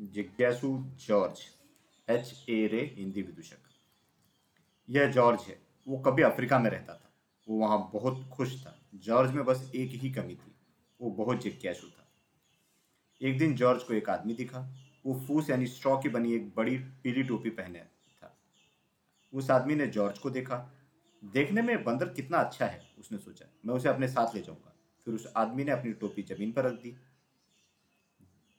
जिज्ञासु George, H A रे हिंदी विदूषक। यह जॉर्ज है। वो कभी अफ्रीका में रहता था। वो वहाँ बहुत खुश था। जॉर्ज में बस एक ही कमी थी। वो बहुत जिज्ञासु था। एक दिन जॉर्ज को एक आदमी दिखा। वो फूस यानी स्ट्रॉ की बनी एक बड़ी पीली टोपी पहने था। उस आदमी ने जॉर्ज को देखा। देखने में बंदर कितना अच्छा है, उसने सोचा। मैं उसे अपने साथ ले जाऊँगा। फिर उस आदमी ने अपनी टोपी ज़मीन पर रख दी।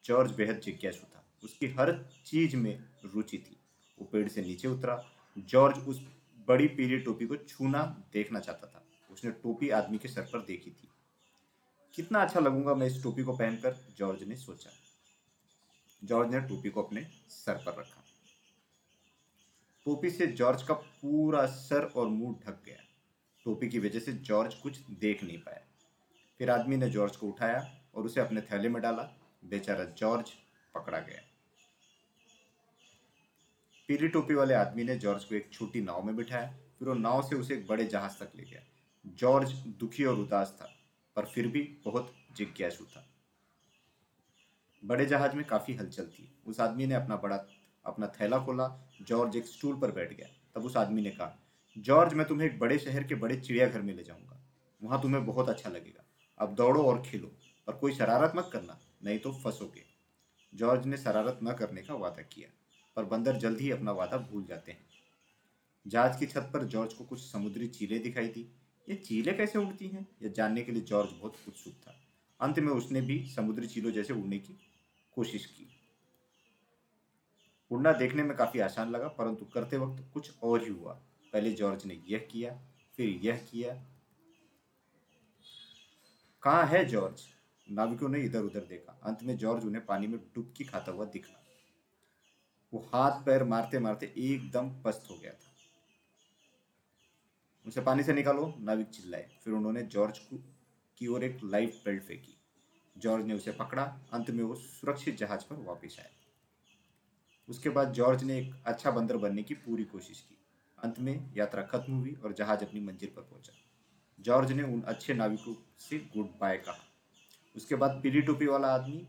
जॉर्ज बेहद जिज्ञासु था। उसकी हर चीज़ में रुचि थी। वो पेड़ से नीचे उतरा। जॉर्ज उस बड़ी पीली टोपी को छूना देखना चाहता था। उसने टोपी आदमी के सर पर देखी थी। कितना अच्छा लगूँगा मैं इस टोपी को पहनकर, जॉर्ज ने सोचा। जॉर्ज ने टोपी को अपने सर पर रखा। टोपी से जॉर्ज का पूरा सर और मुँह ढक गया। टोपी की वजह से जॉर्ज कुछ देख नहीं पाया। फिर आदमी ने जॉर्ज को उठाया और उसे अपने थैले में डाला। बेचारा जॉर्ज पकड़ा गया। पीली टोपी वाले आदमी ने जॉर्ज को एक छोटी नाव में बिठाया, फिर वो नाव से उसे एक बड़े जहाज़ तक ले गया। जॉर्ज दुखी और उदास था, पर फिर भी बहुत जिज्ञासु था। बड़े जहाज़ में काफ़ी हलचल थी। उस आदमी ने अपना बड़ा, अपना थैला खोला। जॉर्ज एक स्टूल पर बैठ गया। तब उस आदमी ने कहा, जॉर्ज, मैं तुम्हें एक बड़े शहर के बड़े चिड़ियाघर में ले जाऊँगा। वहाँ तुम्हें बहुत अच्छा लगेगा। अब दौड़ो और खेलो, पर कोई शरारत मत करना, नहीं तो फंसोगे। जॉर्ज ने शरारत न करने का वादा किया। पर बंदर जल्द ही अपना वादा भूल जाते हैं। जहाज़ की छत पर जॉर्ज को कुछ समुद्री चीलें दिखाई दी। ये चीलें कैसे उड़ती हैं? यह जानने के लिए जॉर्ज बहुत उत्सुक था। अंत में उसने भी समुद्री चीलों जैसे उड़ने की कोशिश की। उड़ना देखने में काफ़ी आसान लगा, परंतु करते वक्त कुछ और ही हुआ। पहले जॉर्ज ने यह किया, फिर यह किया। कहाँ है जॉर्ज? नाविकों ने इधर उधर देखा। अंत में जॉर्ज उन्हें पानी में डुबकी खाता हुआ दिखा। वो हाथ पैर मारते मारते एकदम पस्त हो गया था। उसे पानी से निकालो, नाविक चिल्लाए। फिर उन्होंने जॉर्ज की ओर एक लाइफ बेल्ट फेंकी। जॉर्ज ने उसे पकड़ा। अंत में वो सुरक्षित जहाज़ पर वापस आया। उसके बाद जॉर्ज ने एक अच्छा बंदर बनने की पूरी कोशिश की। अंत में यात्रा खत्म हुई और जहाज़ अपनी मंजिल पर पहुँचा। जॉर्ज ने उन अच्छे नाविकों से गुड बाय कहा। उसके बाद पीली टोपी वाला आदमी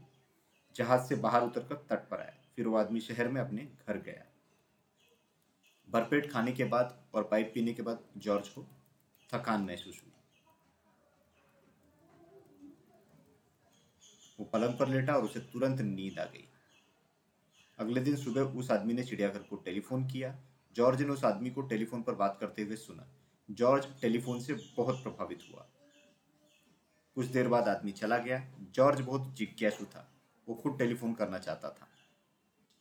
जहाज़ से बाहर उतरकर तट पर आया। फिर वो आदमी शहर में अपने घर गया। भरपेट खाने के बाद और पाइप पीने के बाद जॉर्ज को थकान महसूस हुई। वो पलंग पर लेटा और उसे तुरंत नींद आ गई। अगले दिन सुबह उस आदमी ने चिड़ियाघर को टेलीफोन किया। जॉर्ज ने उस आदमी को टेलीफोन पर बात करते हुए सुना। जॉर्ज टेलीफोन से बहुत प्रभावित हुआ। कुछ देर बाद आदमी चला गया। जॉर्ज बहुत जिज्ञासु था। वो खुद टेलीफोन करना चाहता था।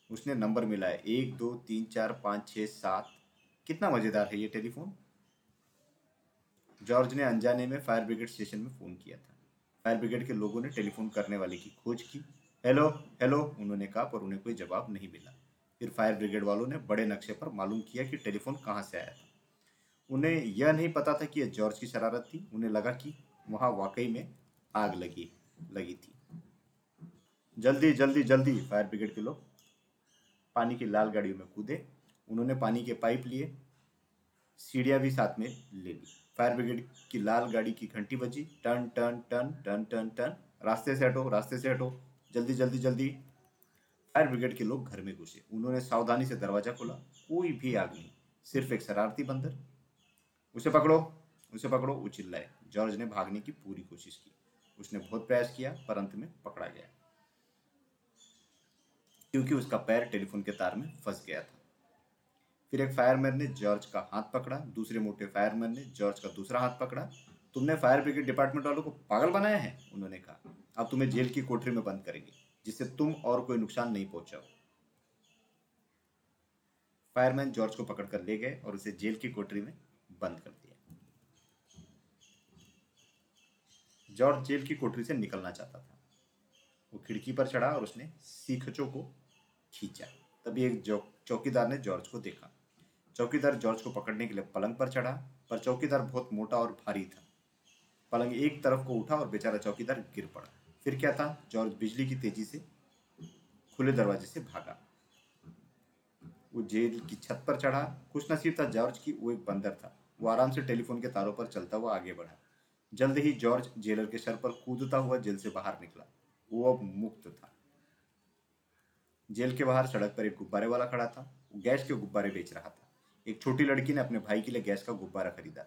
उसने नंबर मिलाया एक, दो, तीन, चार, पाँच छः सात। कितना मज़ेदार है ये टेलीफोन। जॉर्ज ने अनजाने में फायर ब्रिगेड स्टेशन में फ़ोन किया था। फायर ब्रिगेड के लोगों ने टेलीफोन करने वाले की खोज की। हेलो हेलो, उन्होंने कहा, पर उन्हें कोई जवाब नहीं मिला। फिर फायर ब्रिगेड वालों ने बड़े नक्शे पर मालूम किया कि टेलीफोन कहाँ से आया था। उन्हें यह नहीं पता था कि यह जॉर्ज की शरारत थी। उन्हें लगा कि वहाँ वाकई में आग लगी लगी थी। जल्दी जल्दी जल्दी, फायर ब्रिगेड के लोग। पानी की लाल गाड़ियों में कूदे। उन्होंने पानी के पाइप लिए, सीढ़ियाँ भी साथ में ले ली। फायर ब्रिगेड की लाल गाड़ी की घंटी बजी। टन टन टन टन टन टन। रास्ते से हटो, रास्ते से हटो। जल्दी जल्दी जल्दी। फायर ब्रिगेड के लोग घर में घुसे। उन्होंने सावधानी से दरवाज़ा खोला। कोई भी आग नहीं। सिर्फ़ एक शरारती बंदर। उसे पकड़ो उसे पकड़ो, वो चिल्लाए। जॉर्ज ने भागने की पूरी कोशिश की। उसने बहुत प्रयास किया, पर अंत में पकड़ा गया। क्योंकि उसका पैर टेलीफोन के तार में फंस गया था। फिर एक फायरमैन ने जॉर्ज का हाथ पकड़ा, दूसरे मोटे फायरमैन ने जॉर्ज का दूसरा हाथ पकड़ा। तुमने फायर ब्रिगेड डिपार्टमेंट वालों को पागल बनाया है, उन्होंने कहा। अब तुम्हें जेल की कोठरी में बंद करेंगे, जिससे तुम और कोई नुकसान नहीं पहुंचाओ। फायरमैन जॉर्ज को पकड़कर ले गए और उसे जेल की कोठरी में बंद कर दिया। जॉर्ज जेल की कोठरी से निकलना चाहता था। खिड़की पर चढ़ा और उसने सीखचों को खींचा। तभी एक चौकीदार ने जॉर्ज को देखा। चौकीदार जॉर्ज को पकड़ने के लिए पलंग पर चढ़ा, पर चौकीदार बहुत मोटा और भारी था। पलंग एक तरफ़ को उठा और बेचारा चौकीदार गिर पड़ा। फिर क्या था? जॉर्ज बिजली की तेज़ी से खुले दरवाजे से भागा। वो जेल की छत पर चढ़ा। खुश नसीब था जॉर्ज की, वो एक बंदर था। वो आराम से टेलीफोन के तारों पर चलता हुआ आगे बढ़ा। जल्द ही जॉर्ज जेलर के सर पर कूदता हुआ जेल से बाहर निकला। वो अब मुक्त था। जेल के बाहर सड़क पर एक गुब्बारे वाला खड़ा था, वो गैस के गुब्बारे बेच रहा था। एक छोटी लड़की ने अपने भाई के लिए गैस का गुब्बारा खरीदा।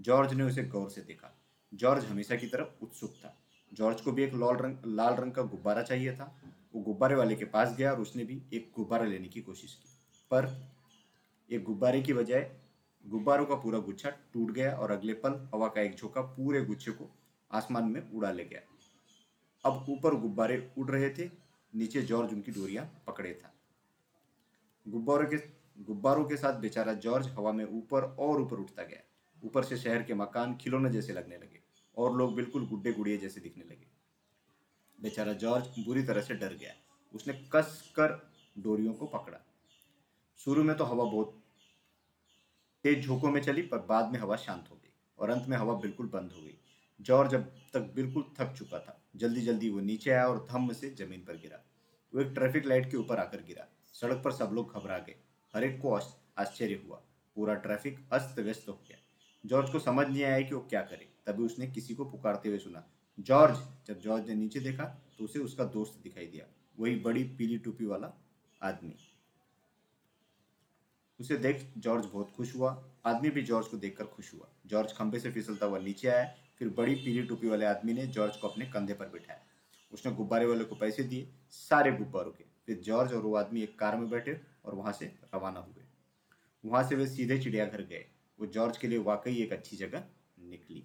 जॉर्ज ने उसे गौर से देखा। जॉर्ज हमेशा की तरफ़ उत्सुक था। जॉर्ज को भी एक लाल रंग लाल रंग का गुब्बारा चाहिए था। वो गुब्बारे वाले के पास गया और उसने भी एक गुब्बारा लेने की कोशिश की। पर एक गुब्बारे की बजाय गुब्बारों का पूरा गुच्छा टूट गया और अगले पल हवा का एक झोंका पूरे गुच्छे को आसमान में उड़ा ले गया। अब ऊपर गुब्बारे उड़ रहे थे, नीचे जॉर्ज उनकी डोरियाँ पकड़े था। गुब्बारों के गुब्बारों के साथ बेचारा जॉर्ज हवा में ऊपर और ऊपर उठता गया। ऊपर से शहर के मकान खिलौने जैसे लगने लगे और लोग बिल्कुल गुड्डे गुड़िए जैसे दिखने लगे। बेचारा जॉर्ज बुरी तरह से डर गया। उसने कस कर डोरियों को पकड़ा। शुरू में तो हवा बहुत तेज झोंकों में चली, पर बाद में हवा शांत हो गई और अंत में हवा बिल्कुल बंद हो गई। जॉर्ज अब तक बिल्कुल थक चुका था जल्दी जल्दी वो नीचे आया और धम्म से ज़मीन पर गिरा। वो एक ट्रैफ़िक लाइट के ऊपर आकर गिरा। सड़क पर सब लोग घबरा गए। हर एक को आश्चर्य हुआ। पूरा ट्रैफ़िक अस्त व्यस्त हो गया। जॉर्ज को समझ नहीं आया कि वो क्या करे। तभी उसने किसी को पुकारते हुए सुना जॉर्ज जब जॉर्ज ने नीचे देखा तो उसे उसका दोस्त दिखाई दिया। वही बड़ी पीली टोपी वाला आदमी। उसे देख जॉर्ज बहुत खुश हुआ। आदमी भी जॉर्ज को देखकर खुश हुआ। जॉर्ज खंबे से फिसलता हुआ नीचे आया फिर बड़ी पीली टोपी वाले आदमी ने जॉर्ज को अपने कंधे पर बैठाया। उसने गुब्बारे वाले को पैसे दिए, सारे गुब्बारों के। फिर जॉर्ज और वो आदमी एक कार में बैठे और वहाँ से रवाना हुए। वहाँ से वे सीधे चिड़ियाघर गए। वो जॉर्ज के लिए वाकई एक अच्छी जगह निकली।